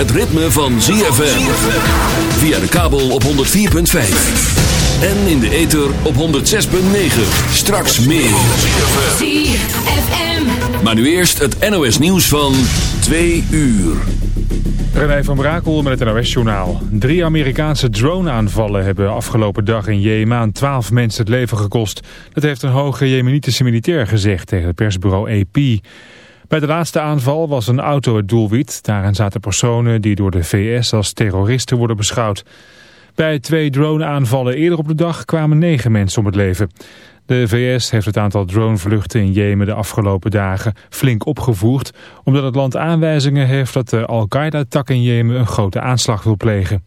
Het ritme van ZFM. Via de kabel op 104.5. En in de ether op 106.9. Straks meer. ZFM. Maar nu eerst het NOS nieuws van 2 uur. René van Brakel met het NOS-journaal. Drie Amerikaanse drone-aanvallen hebben afgelopen dag in Jemen aan twaalf mensen het leven gekost. Dat heeft een hoge jemenitische militair gezegd tegen het persbureau AP. Bij de laatste aanval was een auto het doelwit. Daarin zaten personen die door de VS als terroristen worden beschouwd. Bij twee drone-aanvallen eerder op de dag kwamen negen mensen om het leven. De VS heeft het aantal dronevluchten in Jemen de afgelopen dagen flink opgevoerd... omdat het land aanwijzingen heeft dat de Al-Qaeda-tak in Jemen een grote aanslag wil plegen.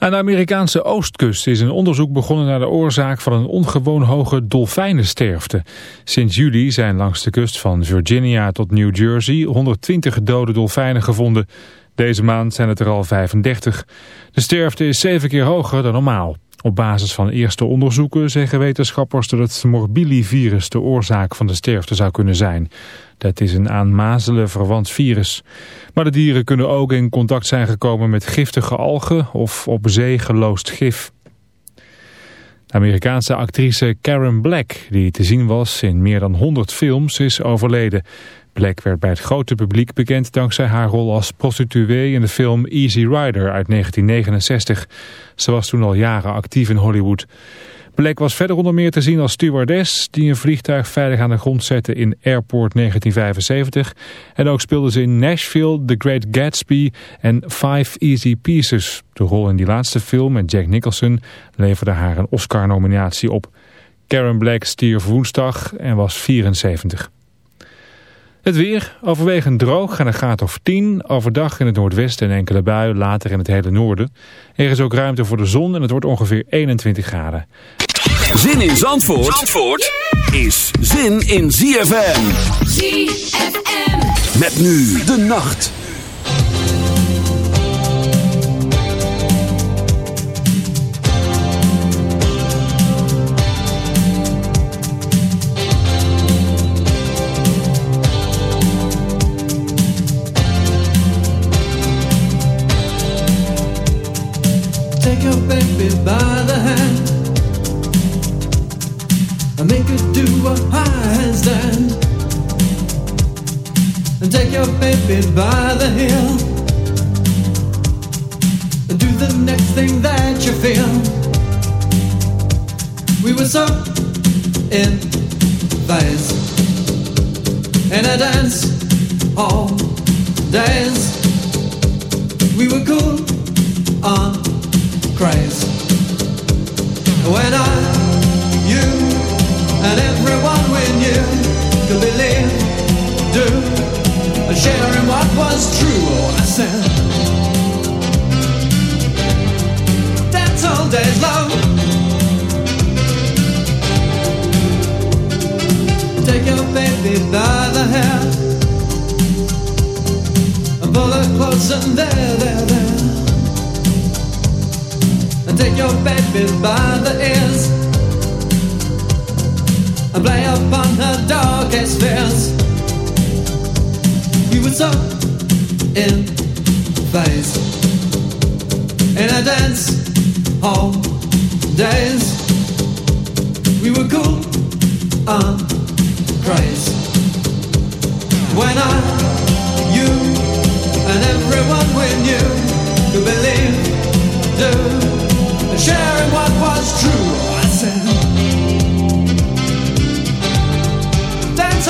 Aan de Amerikaanse oostkust is een onderzoek begonnen naar de oorzaak van een ongewoon hoge dolfijnensterfte. Sinds juli zijn langs de kust van Virginia tot New Jersey 120 dode dolfijnen gevonden. Deze maand zijn het er al 35. De sterfte is zeven keer hoger dan normaal. Op basis van eerste onderzoeken zeggen wetenschappers dat het morbillivirus de oorzaak van de sterfte zou kunnen zijn. Dat is een aan mazelen verwant virus. Maar de dieren kunnen ook in contact zijn gekomen met giftige algen of op zee geloosd gif. De Amerikaanse actrice Karen Black, die te zien was in meer dan 100 films, is overleden. Black werd bij het grote publiek bekend dankzij haar rol als prostituee in de film Easy Rider uit 1969. Ze was toen al jaren actief in Hollywood. Black was verder onder meer te zien als stewardess die een vliegtuig veilig aan de grond zette in Airport 1975. En ook speelde ze in Nashville, The Great Gatsby en Five Easy Pieces. De rol in die laatste film met Jack Nicholson leverde haar een Oscar-nominatie op. Karen Black stierf woensdag en was 74. Het weer, overwegend droog en een graad of 10. Overdag in het noordwesten en enkele buien, later in het hele noorden. Er is ook ruimte voor de zon en het wordt ongeveer 21 graden. Zin in Zandvoort, Zandvoort is zin in ZFM. ZFM. Met nu de nacht. Do a. And take your baby by the heel and do the next thing that you feel. We were so in phase in a dance all days. We were cool on craze. When I, and everyone we knew could believe, do, and share in what was true. Oh, I said, that's all days love. Take your baby by the hair and pull her close and there, there, there and take your baby by the ears and play upon her darkest fears. We were so in phase in a dance hall days. We were cool on craze when I, you, and everyone we knew could believe, do sharing what was true.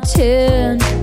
pretend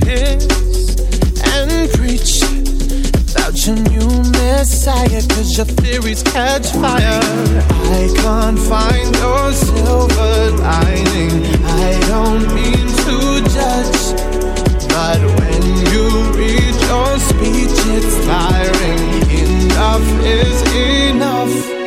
and about your new cause your theories catch fire. I can't find your silver lining. I don't mean to judge, but when you read your speech, it's tiring. Enough is enough.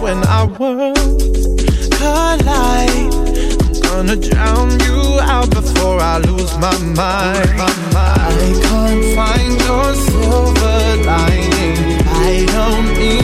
when our worlds collide. I'm gonna drown you out before I lose my mind. My mind. I can't find your silver lining. I don't need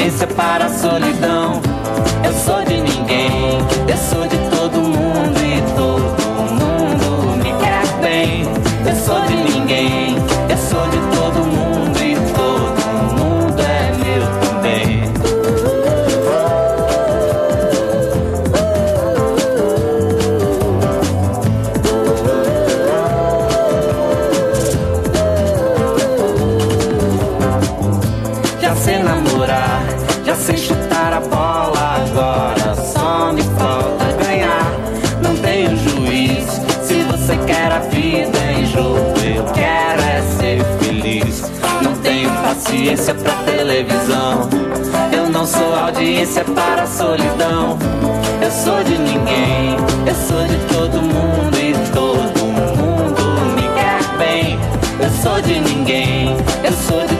paciência é para a solidão. desperdício é para a solidão. Eu sou de ninguém, eu sou de todo mundo e todo mundo me quer bem. Eu sou de ninguém, eu sou de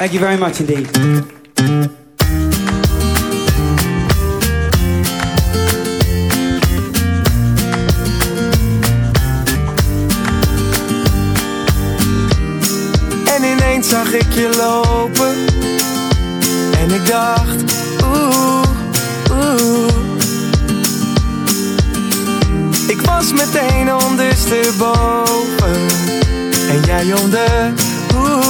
Thank you very much indeed. En ineens zag ik je lopen. En ik dacht, oeh, oeh. Ik was meteen ondersteboven. En jij onder, oeh.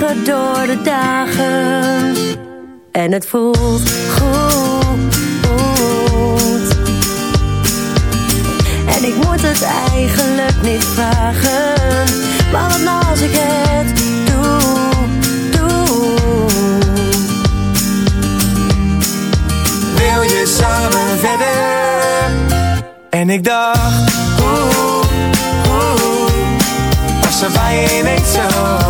Door de dagen. En het voelt goed. En ik moet het eigenlijk niet vragen. Maar wat nou als ik het doe, doe. Wil je samen verder? En ik dacht, oeh, oeh Was er bij je zo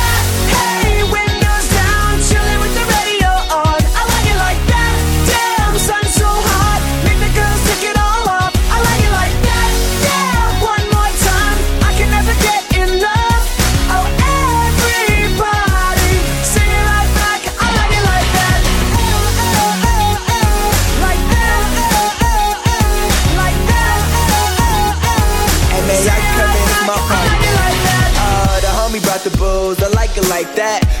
Homie the booze, I like it like that.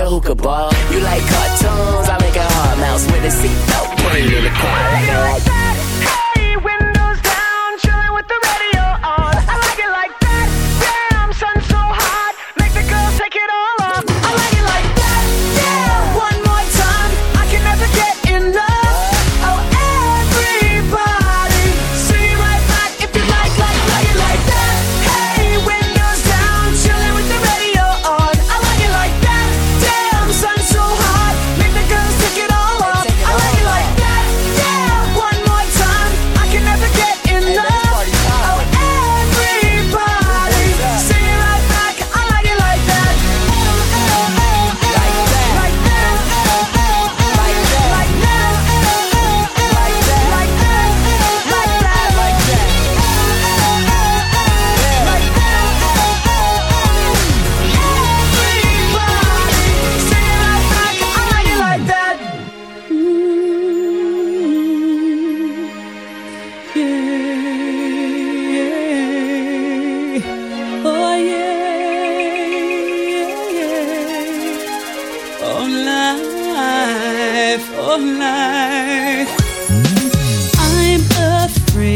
hookah bar. You like cartoons? I make a hard mouse with a seatbelt. Put it in the car. I like that. Hey, windows down, chilling with the radio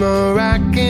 Moroccan